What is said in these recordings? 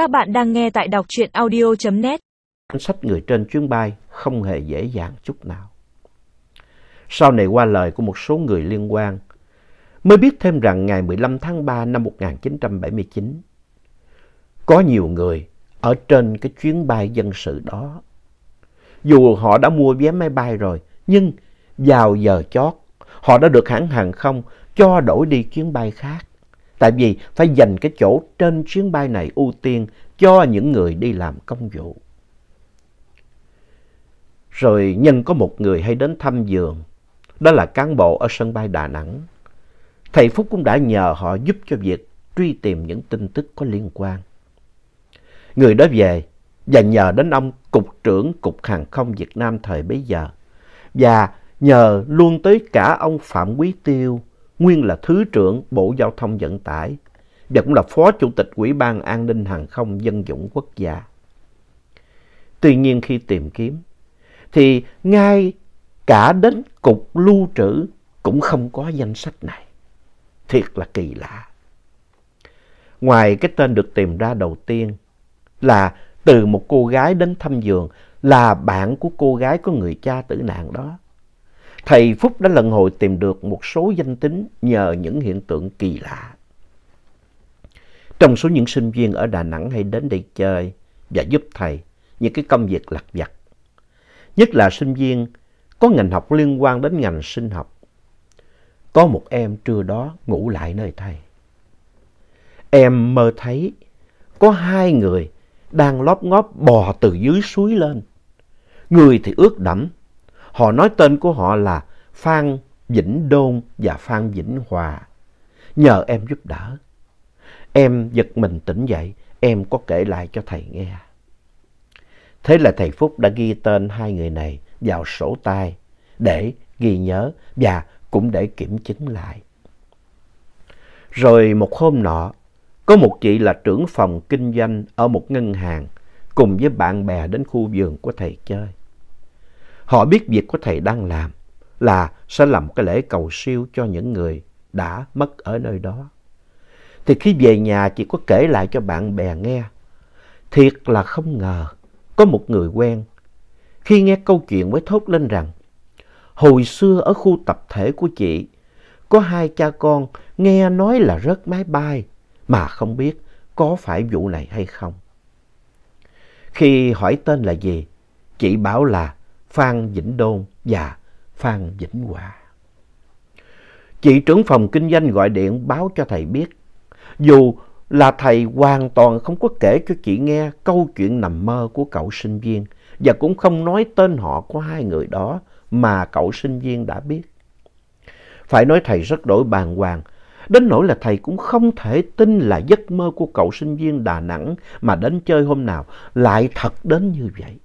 Các bạn đang nghe tại đọc truyện audio.net. Danh sách người trên chuyến bay không hề dễ dàng chút nào. Sau này qua lời của một số người liên quan, mới biết thêm rằng ngày 15 tháng 3 năm 1979, có nhiều người ở trên cái chuyến bay dân sự đó. Dù họ đã mua vé máy bay rồi, nhưng vào giờ chót, họ đã được hãng hàng không cho đổi đi chuyến bay khác. Tại vì phải dành cái chỗ trên chuyến bay này ưu tiên cho những người đi làm công vụ. Rồi nhân có một người hay đến thăm giường, đó là cán bộ ở sân bay Đà Nẵng. Thầy Phúc cũng đã nhờ họ giúp cho việc truy tìm những tin tức có liên quan. Người đó về và nhờ đến ông Cục trưởng Cục Hàng không Việt Nam thời bấy giờ và nhờ luôn tới cả ông Phạm Quý Tiêu, nguyên là Thứ trưởng Bộ Giao thông Vận tải và cũng là Phó Chủ tịch Ủy ban An ninh Hàng không Dân dụng Quốc gia. Tuy nhiên khi tìm kiếm, thì ngay cả đến Cục Lưu trữ cũng không có danh sách này. Thiệt là kỳ lạ. Ngoài cái tên được tìm ra đầu tiên là từ một cô gái đến thăm giường là bạn của cô gái có người cha tử nạn đó. Thầy Phúc đã lần hồi tìm được một số danh tính nhờ những hiện tượng kỳ lạ. Trong số những sinh viên ở Đà Nẵng hay đến đây chơi và giúp thầy những cái công việc lặt vặt, nhất là sinh viên có ngành học liên quan đến ngành sinh học. Có một em trưa đó ngủ lại nơi thầy. Em mơ thấy có hai người đang lóp ngóp bò từ dưới suối lên. Người thì ướt đẫm. Họ nói tên của họ là Phan Vĩnh Đôn và Phan Vĩnh Hòa. Nhờ em giúp đỡ. Em giật mình tỉnh dậy, em có kể lại cho thầy nghe. Thế là thầy Phúc đã ghi tên hai người này vào sổ tay để ghi nhớ và cũng để kiểm chứng lại. Rồi một hôm nọ, có một chị là trưởng phòng kinh doanh ở một ngân hàng cùng với bạn bè đến khu vườn của thầy chơi. Họ biết việc của thầy đang làm là sẽ làm cái lễ cầu siêu cho những người đã mất ở nơi đó. Thì khi về nhà chỉ có kể lại cho bạn bè nghe. Thiệt là không ngờ có một người quen. Khi nghe câu chuyện mới thốt lên rằng hồi xưa ở khu tập thể của chị có hai cha con nghe nói là rớt máy bay mà không biết có phải vụ này hay không. Khi hỏi tên là gì, chị bảo là Phan Vĩnh Đôn và Phan Vĩnh Hòa. Chị trưởng phòng kinh doanh gọi điện báo cho thầy biết, dù là thầy hoàn toàn không có kể cho chị nghe câu chuyện nằm mơ của cậu sinh viên và cũng không nói tên họ của hai người đó mà cậu sinh viên đã biết. Phải nói thầy rất đổi bàng hoàng, đến nỗi là thầy cũng không thể tin là giấc mơ của cậu sinh viên Đà Nẵng mà đến chơi hôm nào lại thật đến như vậy.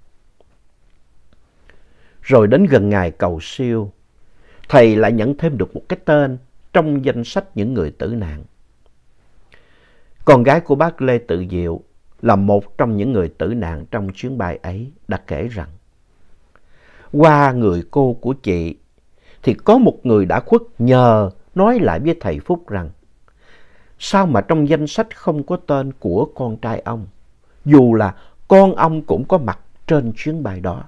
Rồi đến gần ngày cầu siêu, thầy lại nhận thêm được một cái tên trong danh sách những người tử nạn. Con gái của bác Lê Tự Diệu là một trong những người tử nạn trong chuyến bay ấy đã kể rằng qua người cô của chị thì có một người đã khuất nhờ nói lại với thầy Phúc rằng sao mà trong danh sách không có tên của con trai ông, dù là con ông cũng có mặt trên chuyến bay đó.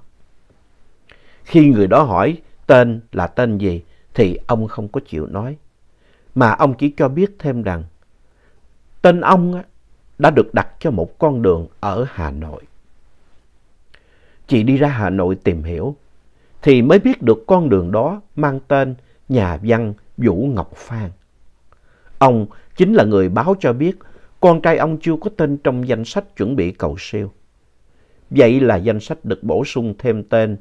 Khi người đó hỏi tên là tên gì thì ông không có chịu nói, mà ông chỉ cho biết thêm rằng tên ông đã được đặt cho một con đường ở Hà Nội. Chị đi ra Hà Nội tìm hiểu thì mới biết được con đường đó mang tên nhà văn Vũ Ngọc Phan. Ông chính là người báo cho biết con trai ông chưa có tên trong danh sách chuẩn bị cầu siêu. Vậy là danh sách được bổ sung thêm tên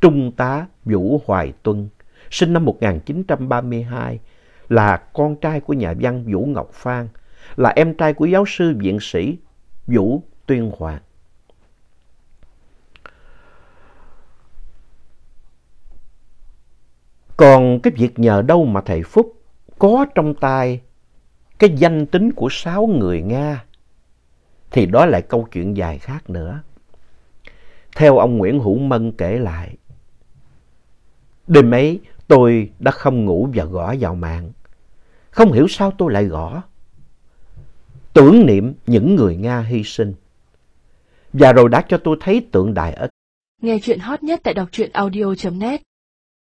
Trung tá Vũ Hoài Tuân, sinh năm 1932, là con trai của nhà văn Vũ Ngọc Phan, là em trai của giáo sư viện sĩ Vũ Tuyên Hoàng. Còn cái việc nhờ đâu mà thầy Phúc có trong tay cái danh tính của sáu người Nga thì đó lại câu chuyện dài khác nữa. Theo ông Nguyễn Hữu Mân kể lại, đêm ấy, tôi đã không ngủ và gõ vào mạng. Không hiểu sao tôi lại gõ. Tưởng niệm những người Nga hy sinh. Và rồi đã cho tôi thấy tượng đài ở Nghe chuyện hot nhất tại đọc truyện audio.net